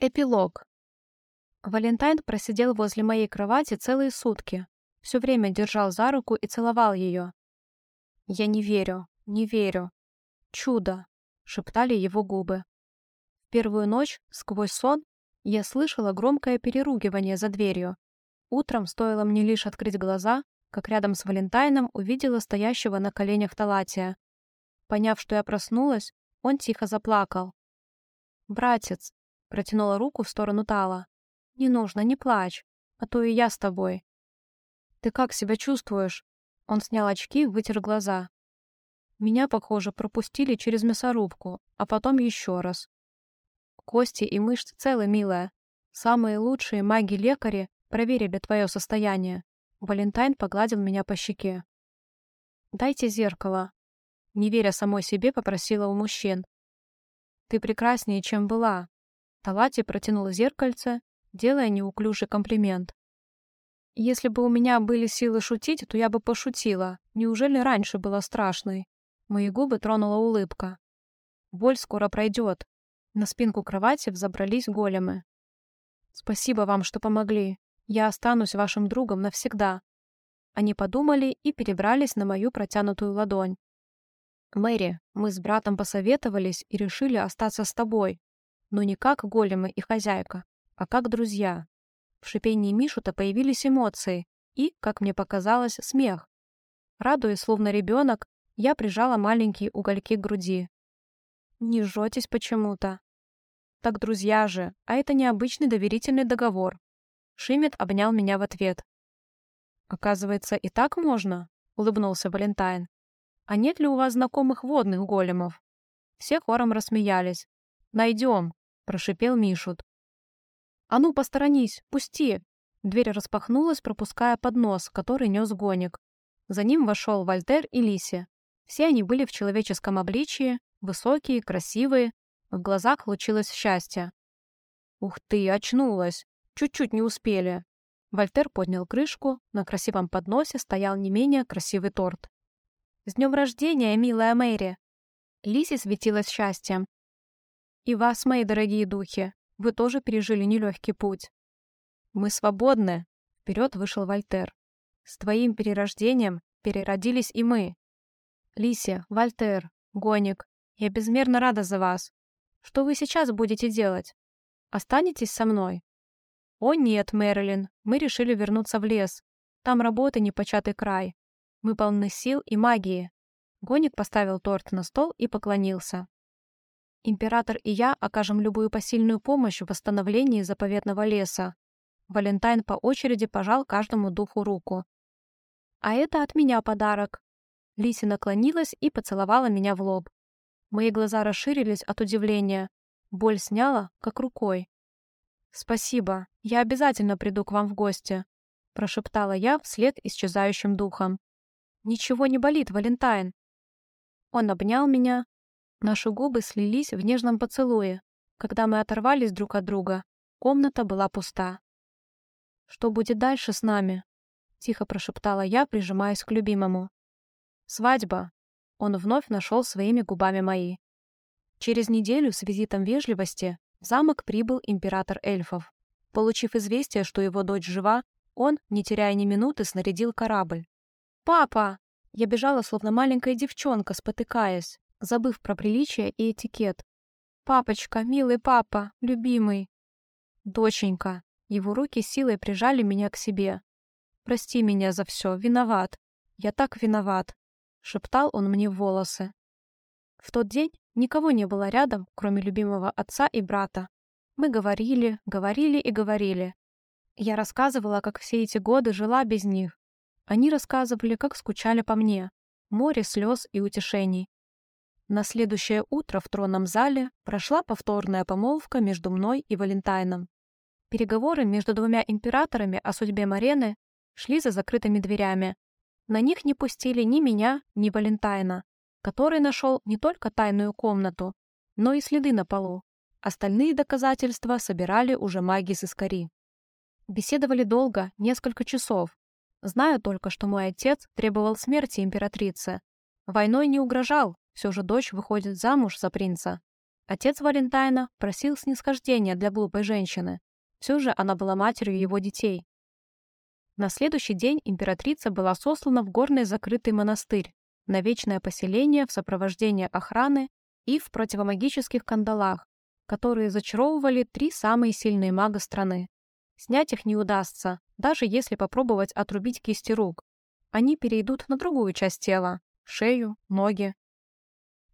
Эпилог. Валентайн просидел возле моей кровати целые сутки. Все время держал за руку и целовал ее. «Я не верю, не верю. Чудо!» — шептали его губы. В первую ночь, сквозь сон, я слышала громкое переругивание за дверью. Утром, стоило мне лишь открыть глаза, как рядом с Валентайном увидела стоящего на коленях Талатия. Поняв, что я проснулась, он тихо заплакал. «Братец, Протянула руку в сторону Тала. «Не нужно, не плачь, а то и я с тобой». «Ты как себя чувствуешь?» Он снял очки и вытер глаза. Меня, похоже, пропустили через мясорубку, а потом еще раз. Кости и мышцы целы, милая. Самые лучшие маги-лекари проверили твое состояние. Валентайн погладил меня по щеке. «Дайте зеркало», — не веря самой себе, попросила у мужчин. «Ты прекраснее, чем была. Талати протянула зеркальце, делая неуклюжий комплимент. «Если бы у меня были силы шутить, то я бы пошутила. Неужели раньше было страшной?» Мои губы тронула улыбка. «Боль скоро пройдет». На спинку кровати взобрались големы. «Спасибо вам, что помогли. Я останусь вашим другом навсегда». Они подумали и перебрались на мою протянутую ладонь. «Мэри, мы с братом посоветовались и решили остаться с тобой но не как големы и хозяйка, а как друзья. В шипении Мишу-то появились эмоции и, как мне показалось, смех. Радуясь, словно ребенок, я прижала маленькие угольки к груди. «Не жжетесь почему-то». «Так друзья же, а это необычный доверительный договор». Шимет обнял меня в ответ. «Оказывается, и так можно?» — улыбнулся Валентайн. «А нет ли у вас знакомых водных големов?» Все хором рассмеялись. «Найдем», прошипел Мишут. «А ну, посторонись! Пусти!» Дверь распахнулась, пропуская поднос, который нес гоник. За ним вошел Вольтер и Лиси. Все они были в человеческом обличии, высокие, красивые, в глазах лучилось счастье. «Ух ты, очнулась! Чуть-чуть не успели!» Вольтер поднял крышку, на красивом подносе стоял не менее красивый торт. «С днем рождения, милая Мэри!» Лиси светилась счастьем. И вас, мои дорогие духи, вы тоже пережили нелегкий путь. Мы свободны, вперед вышел Вольтер. С твоим перерождением переродились и мы. Лисия, Вольтер, Гоник, я безмерно рада за вас. Что вы сейчас будете делать? Останетесь со мной? О нет, Мэрилин, мы решили вернуться в лес. Там работа непочатый край. Мы полны сил и магии. Гоник поставил торт на стол и поклонился. Император и я окажем любую посильную помощь в восстановлении заповедного леса. Валентайн по очереди пожал каждому духу руку. «А это от меня подарок». Лиси наклонилась и поцеловала меня в лоб. Мои глаза расширились от удивления. Боль сняла, как рукой. «Спасибо, я обязательно приду к вам в гости», — прошептала я вслед исчезающим духом. «Ничего не болит, Валентайн». Он обнял меня, Наши губы слились в нежном поцелуе. Когда мы оторвались друг от друга, комната была пуста. «Что будет дальше с нами?» — тихо прошептала я, прижимаясь к любимому. «Свадьба!» — он вновь нашел своими губами мои. Через неделю с визитом вежливости в замок прибыл император эльфов. Получив известие, что его дочь жива, он, не теряя ни минуты, снарядил корабль. «Папа!» Я бежала, словно маленькая девчонка, спотыкаясь забыв про приличие и этикет. «Папочка, милый папа, любимый!» «Доченька!» Его руки силой прижали меня к себе. «Прости меня за все, виноват. Я так виноват!» Шептал он мне в волосы. В тот день никого не было рядом, кроме любимого отца и брата. Мы говорили, говорили и говорили. Я рассказывала, как все эти годы жила без них. Они рассказывали, как скучали по мне. Море слез и утешений. На следующее утро в тронном зале прошла повторная помолвка между мной и Валентайном. Переговоры между двумя императорами о судьбе Марены шли за закрытыми дверями. На них не пустили ни меня, ни Валентайна, который нашел не только тайную комнату, но и следы на полу. Остальные доказательства собирали уже маги с Искари. Беседовали долго, несколько часов. Знаю только, что мой отец требовал смерти императрицы. Войной не угрожал, все же дочь выходит замуж за принца. Отец Валентайна просил снисхождения для глупой женщины. Все же она была матерью его детей. На следующий день императрица была сослана в горный закрытый монастырь на вечное поселение в сопровождении охраны и в противомагических кандалах, которые зачаровывали три самые сильные мага страны. Снять их не удастся, даже если попробовать отрубить кисти рук. Они перейдут на другую часть тела – шею, ноги.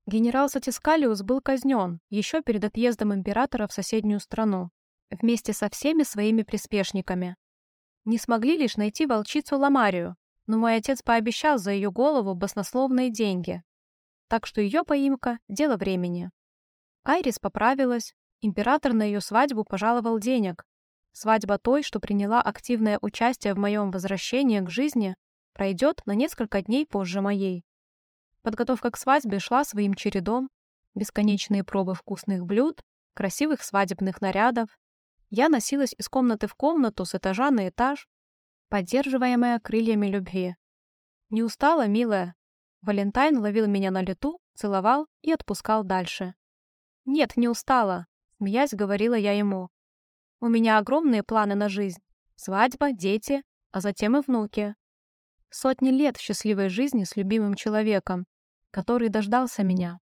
Генерал Сатискалиус был казнен еще перед отъездом императора в соседнюю страну, вместе со всеми своими приспешниками. Не смогли лишь найти волчицу Ламарию, но мой отец пообещал за ее голову баснословные деньги. Так что ее поимка – дело времени. Айрис поправилась, император на ее свадьбу пожаловал денег. Свадьба той, что приняла активное участие в моем возвращении к жизни, пройдет на несколько дней позже моей. Подготовка к свадьбе шла своим чередом, бесконечные пробы вкусных блюд, красивых свадебных нарядов. Я носилась из комнаты в комнату с этажа на этаж, поддерживаемая крыльями любви. Не устала, милая. Валентайн ловил меня на лету, целовал и отпускал дальше. «Нет, не устала», — смеясь говорила я ему. «У меня огромные планы на жизнь. Свадьба, дети, а затем и внуки. Сотни лет счастливой жизни с любимым человеком, который дождался меня.